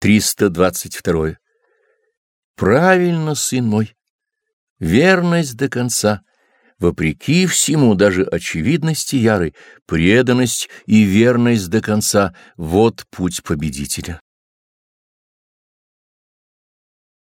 322. Правильно, сын мой. Верность до конца, вопреки всему, даже очевидности ярой, преданность и верность до конца — вот путь победителя.